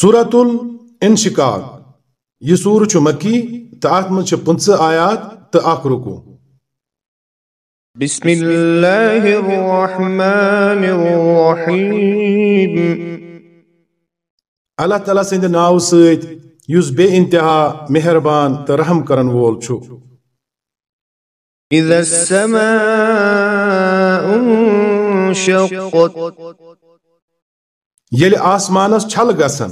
سورة الانشقاق. یہ سور چھ مکی تو ات من پنچہ آیات تو اخ رکو. بسم اللہ الرحمن الرحیم. اللہ تعالیٰ سند ناو ست یس بے انتہا مہربان تو رحم کرن وول چھو اذا السماء انشقت یل آسمانس چھل گسن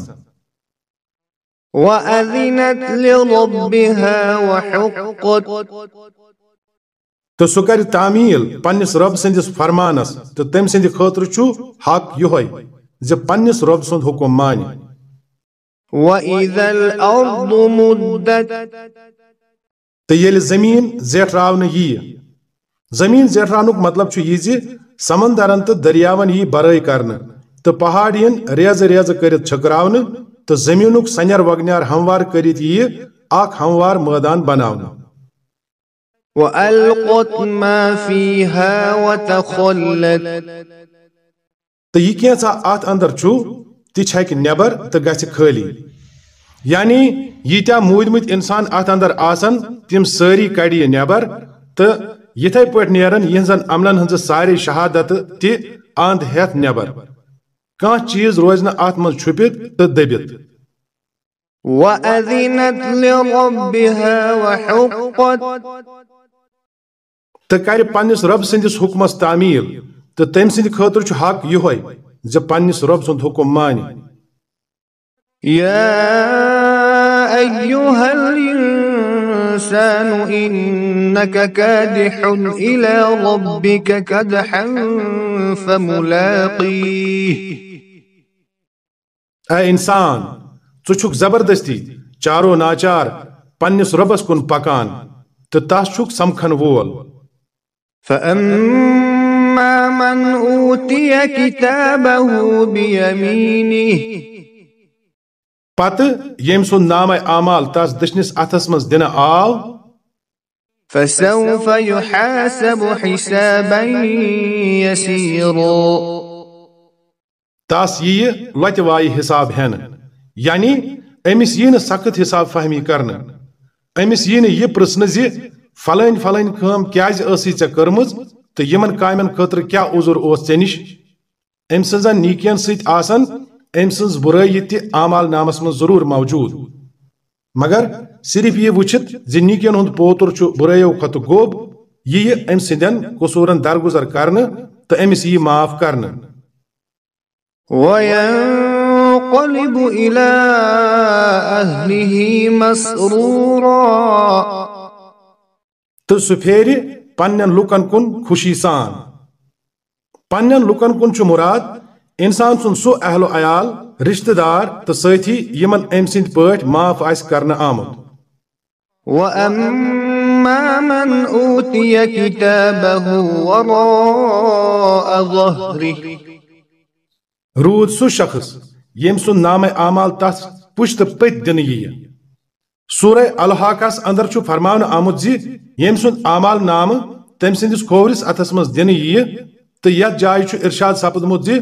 وأذنت لربها وحقت۔ تو سہ کر تعمیل پنس رب سندس فرمانس تو تم سند خاطر چھو حق یہ ز پنس رب سند حکم مدت۔ تو یل زمین زیٹھراون یہ زمین زیٹھرانک مطلب چھو یہ زی سمندرن تو دریاون یہ برائی کرنا تو پہاڑین ریز ریز کرت چھکراون تو زمینک سنیر وگنیار ہموار کرت یہ اخ ہموار میدان بناونا وألقت ما فيها وتخلت تو یہ کینسا ات اندر چھو تی چھک نیبر تو خالی یعنی ییتیا مودمت انسان ات اندر آسن تم ساری کڑی یہ نیبر تو یتھے پٲٹھۍ نیرن یہنزن عملن ہنز سارے شہادت تہ اند ہیتھ نیبر کانٛہہ چیز روزِ نہٕ اتھ منٛز چھُپِتھ تہٕ دٔبِتھ۔ تہٕ کرِ پننس رب سٕنٛدِس حُکمس تعمیل تہٕ تٔمۍ سٕنٛدِ خٲطرٕ چھُ حق یِہوے زِ پننس رب سُنٛد حُکم مانہِ الإنسان إنك كادح إلى ربك كدحا فملاقيه اے انسان ژٕ زبردستی چارو ناچار پننس ربس کُن پکان تہٕ تس چھُکھ سمکھن وول۔ فأما من أوتي كتابه بيمينه پتہٕ ییٚمۍ سُنٛد نامے اعمال تس دٔچھنِس اتھس منٛز دِنہٕ آو۔ فسوف يحاسب حسابا يسيرا تس ییہِ لۄتہِ وایہِ حساب ہٮ۪نہٕ یعنی أمِس یی نہٕ سخت حساب فہمی کرنہٕ۔ أمِس یی نہٕ یہِ پرژھنہٕ زِ فلٲنۍ فلٲنۍ کٲم کیازِ ٲسٕے ژےٚ کٔرمٕژ تہٕ یِمن کامٮ۪ن خٲطرٕ کیٛاہ عذر اوس ژےٚ نِش؟ أمۍ سٕنٛزن نیٖکین سۭتۍ آسن أمۍ سٕنٛز بُرٲیی تہِ اعمال نامس منٛز ضروٗر موجوٗد۔ مگر صرف یہ وچھت زِ نیٖکین ہُنٛد پوتر چھُ بُرٲیو کھۄتہٕ گوٚب، یہِ یہِ أمۍ سٕنٛدٮ۪ن قصوٗرن درگُزر کرنہٕ تہٕ أمِس یی معاف کرنہٕ۔ وينقلب إلى أهله مسرورا سُہ پھیرِ پننٮ۪ن لُکن کُن خوشی سان۔ پننٮ۪ن لُکن کُن چھُ مُراد انسان سُنٛد سُہ اہل و عیال رشتہٕ دار تہٕ سۭتھی یِمن أمۍ سٕنٛدۍ پٲٹھۍ معاف آسہِ کرنہٕ آمُت وأما من أوتي كتابه وراء ظهره روٗد سُہ شخص ییٚمۍ سُنٛد نامے اعمال تس پُشتہٕ پٔتۍ دِنہٕ یِیہِ سورہ الحاقس اندر چھُ فرماونہٕ آمُت زِ ییٚمۍ سُنٛد اعمال نامہٕ تٔمۍ سٕنٛدِس کھوورِس اتھس منٛز دِنہٕ یِیہِ تہٕ یتھ جایہِ چھُ ارشاد سپدمُت زِ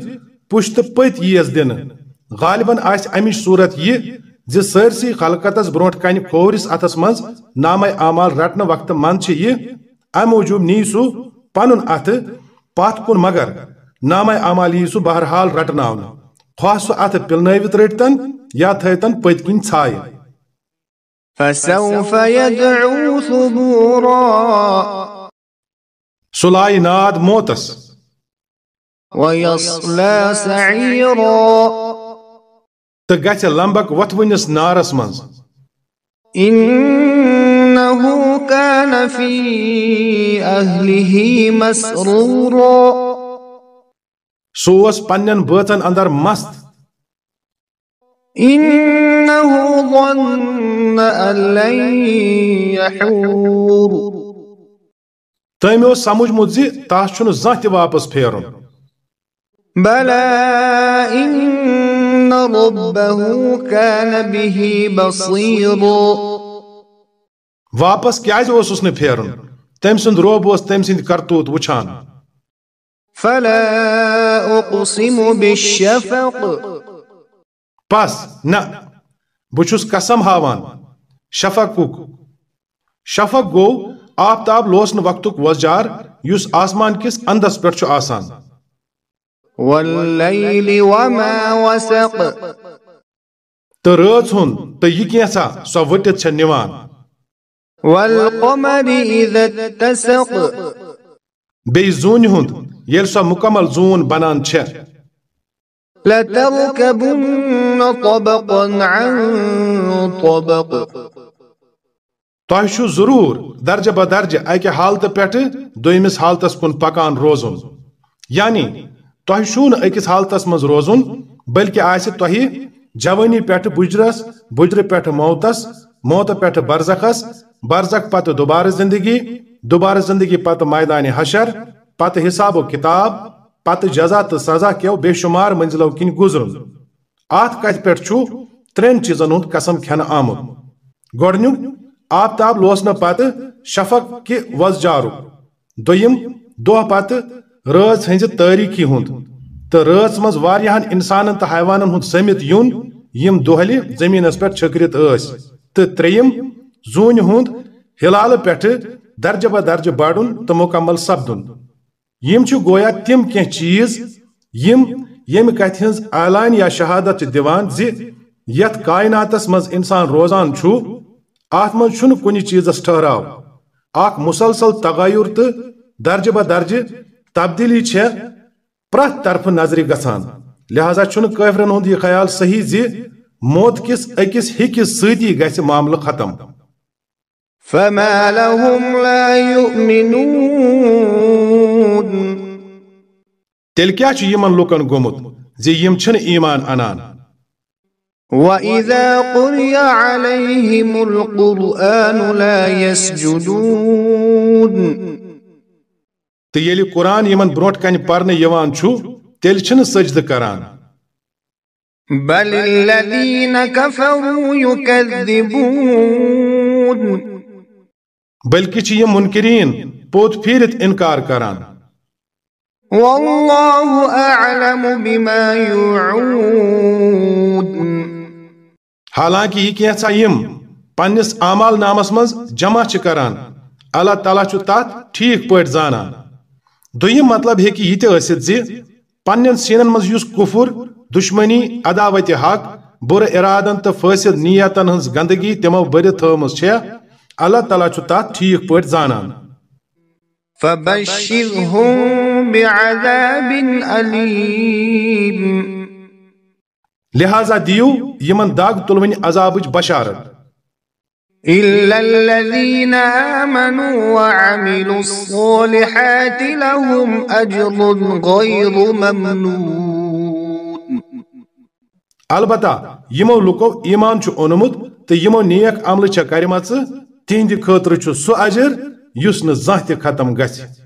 پُشتہٕ پٔتۍ یِیَس دِنہٕ غالباً آسہِ امِچ صوٗرت یہِ زِ سٲرسٕے خلقتس برونٛٹھ کنہِ کھوورِس اتھس منٛز نامے اعمال رٹنہٕ وقتہٕ منٛز چھِ یہِ امہِ موٗجوٗب نی سُہ پنُن اتھٕ پتھ کُن مگر نامے اعمال یی سُہ بہرحال رٹناونہٕ خواہ سُہ اتھٕ پِلنٲوِتھ رٔٹتن یا تھٲیتن پٔتۍ کِنۍ ژھایہِ فسوف يدعو ثبورا۔ سُہ لایہِ ناد موتس۔ ويصلى سعيرا۔ تہٕ گژھِ لمبک وۄتھوٕنِس نارس منٛز۔ إنه كان في أهله مسرورا۔ سُہ اوس پننٮ۪ن بٲژن اندر مست۔ تٔمۍ اوس سمجھمُت زِ تس چھُنہٕ زانٛہہ تہِ واپس پھیرُن۔ واپس کیازِ اوسُس نہٕ پھیرُن؟ تٔمۍ سُنٛد روب اوس تٔمۍ سٕنٛدۍ کرتوٗت وٕچھان۔ فلا أقسم بالشفق. پس نہ بچھس قسم ہاوان شفق شفق گو آفتاب لوسن وقتک وزجار یس آسمان کس اندس پر آسان۔ واللیل وما وسق۔ تو رٲژ ہُنٛد تہٕ یہِ کینٛژھا سۄ ؤٹِتھ چھےٚ نِوان۔ والقمر إذا اتسق۔ بیٚیہِ زوٗنہِ ہُنٛد ییٚلہِ سۄ مُکمل زوٗن بنان چھےٚ۔ لتركبن طبقا عن طبق۔ تۄہہِ چھُ ضروٗر درجہٕ بدرجہِ اکہِ حالتہٕ پٮ۪ٹھٕ دوٚیمِس حالتس کُن پکان روزُن۔ یعنی تۄہہِ چھُو نہٕ أکِس حالتس منٛز روزُن بلکہِ آسہِ تۄہہِ جوانی پٮ۪ٹھٕ بُجرس بُجرٕ پٮ۪ٹھٕ موتس موتہٕ پٮ۪ٹھٕ برزخس برزخ پتہٕ دوبارٕ زندگی دوبارٕ زندگی پتہٕ میدانہِ حشر پتہٕ حساب و کتاب پتہٕ جزا تہٕ سزا کیو بے شمار منزلو کِنۍ گُزرُن۔ اتھ کتھِ پٮ۪ٹھ چھُ ترٛٮ۪ن چیٖزن قسم کھٮ۪نہٕ آمُت۔ گۄڈنیُک، آفتاب لوسنہٕ پتہٕ شفق کہِ وزجارُک دوٚیِم، دۄہ پتہٕ رٲژ ہٕنزِ تٲریٖخی ہُنٛد۔ تہٕ رٲژ منٛز واریاہن انسانن تہٕ حیوانن ہُنٛد سٔمِتھ یُن، یِم دۄہلہِ زٔمیٖنس پٮ۪ٹھ چھٔکرِتھ ٲسۍ۔ تہٕ ترٛیٚیِم، زوٗنہِ ہُنٛد ہلالہٕ پٮ۪ٹھٕ درجہٕ بدرجہٕ بڑُن تہٕ مُکمل سپدُن۔ یم چھِ گویا تِم کینٛہہ چیٖز یم ییٚمہِ کتھِ ہٕنٛز اعلان یا شہادت چھِ دِوان زِ کائناتس منٛز انسان روزان چھُ اتھ منٛز چھُنہٕ کُنہِ چیٖزس ٹھہراو اکھ مسلسل تغیر تہٕ درجہٕ بدرجہٕ تبدیلی چھےٚ پرٛٮ۪تھ طرفہٕ نظرِ گژھان لہذا چھُنہٕ کٲفرن ہُنٛد یہِ خیال صحیح زِ موت کِس أکِس ہیٚکِس سۭتی گژھِ معاملہٕ ختم فما لهم لا يؤمنون۔ تیٚلہِ کیٛاہ چھُ یِمن لُکن گوٚمُت زِ یِم چھِنہٕ ایمان انان۔ وإذا قرئ عليهم القرآن لا يسجدون۔ تہٕ ییٚلہِ قرآن یِمن برٛونٛٹھ کنہِ پرنہٕ یِوان چھُ تیٚلہِ چھِنہٕ سجدٕ کران۔ بل الذين كفروا يكذبون۔ بلکہِ چھِ یِم منکرین پوٚت پھیٖرِتھ انکار کران۔ والله أعلم بما يوعون حالانکہِ یہِ کینٛژھا یِم پننِس اعمال نامس منٛز جمع چھِ کران۔ اللہ تعالیٰ چھُ تتھ ٹھیٖک پٲٹھۍ زانان۔ دوٚیِم مطلب ہیٚکہِ یہِ تہِ ٲسِتھ زِ پننٮ۪ن سیٖنن منٛز یُس کُفُر دُشمنی عداوتِ حق بُرٕ اِرادن تہٕ فٲصِل نیتن ہٕنٛز گندگی تِمو بٔرِتھ تھٲومٕژ چھےٚ اللہ تعالیٰ چھُ تتھ ٹھیٖک پٲٹھۍ زانان۔ فبشرهم بعذاب أليم۔ لہذا دیو یِمن دگ تُلوٕنۍ عذابٕچ بشارت۔ إلا الذين آمنوا وعملوا الصالحات لهم أجر غير ممنون۔ البتہ یِمو لُکو ایمان چھُ اوٚنمُت تہٕ یِمو نیک عملہٕ چھےٚ کرِمژٕ تِہنٛدِ خٲطرٕ چھُ سُہ اجر یُس نہٕ زانٛہہ تہِ ختم گژھِ